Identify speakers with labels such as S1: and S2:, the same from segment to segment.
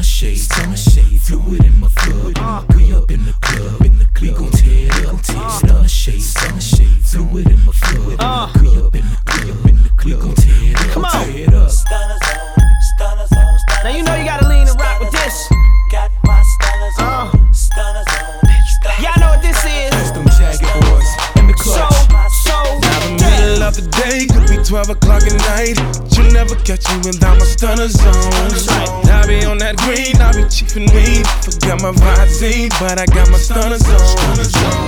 S1: Stunner shades, stunner shades, fluid in my club. We up in the club, in the club. We gon' tear it up, stunner shades, stunner shades, fluid in my club. We up in the club, in the club. We gon' tear it up,
S2: Come on.
S1: tear it up.
S3: Stunner zone, stunner zone, stunner
S2: Now you know you gotta lean and rock with this.
S3: Got my stunner zone, uh. stunner zone, stunner
S2: Y'all know what this is.
S1: Them jagged boys in the
S2: So,
S1: clutch.
S2: so,
S4: Now the middle of the day could be 12 o'clock at night. You never catch me without my stunner zone. I be on that green, I be chiefing weed. Forgot my Visine, but I got my stunner zone.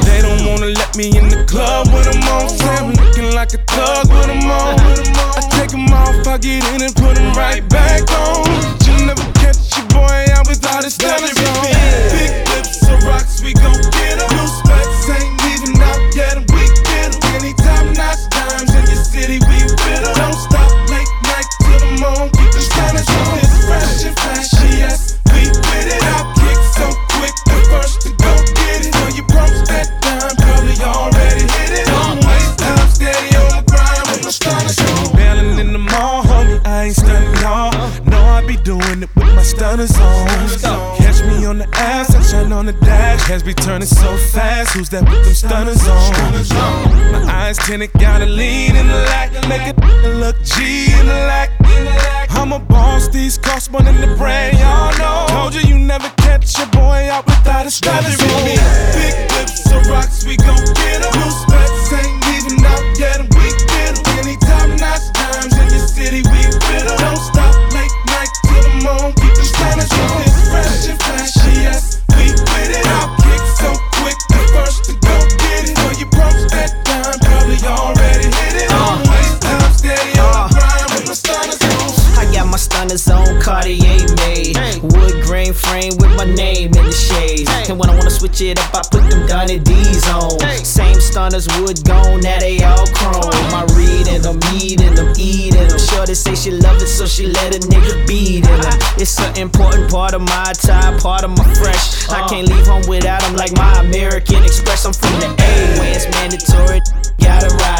S4: They don't wanna let me in the club with them on. Say I'm looking like a thug with them on. I take them off, I get in and put them right back on. You never catch your boy out without a stunner doing it with my stunners on. Catch me on the ass, I shine on the dash. Hands be turning so fast. Who's that with them stunners on? My eyes tinted, gotta lean in the lack. Make it look G in the lack. I'm a boss, these cost more than the brand, y'all know. Told you you never catch your boy out without a on. Big lips, so rocks, we gon' get 'em. My
S2: name in the shades. And when I wanna switch it up, I put them Donny D's on. Same stunners, wood gone, now they all chrome. My reading them, eating them, eating them. Sure they say she love it, so she let a nigga beat them. It's an important part of my tie, part of my fresh. I uh. can't leave home without them like my American Express. I'm from the A, where it's mandatory. Gotta ride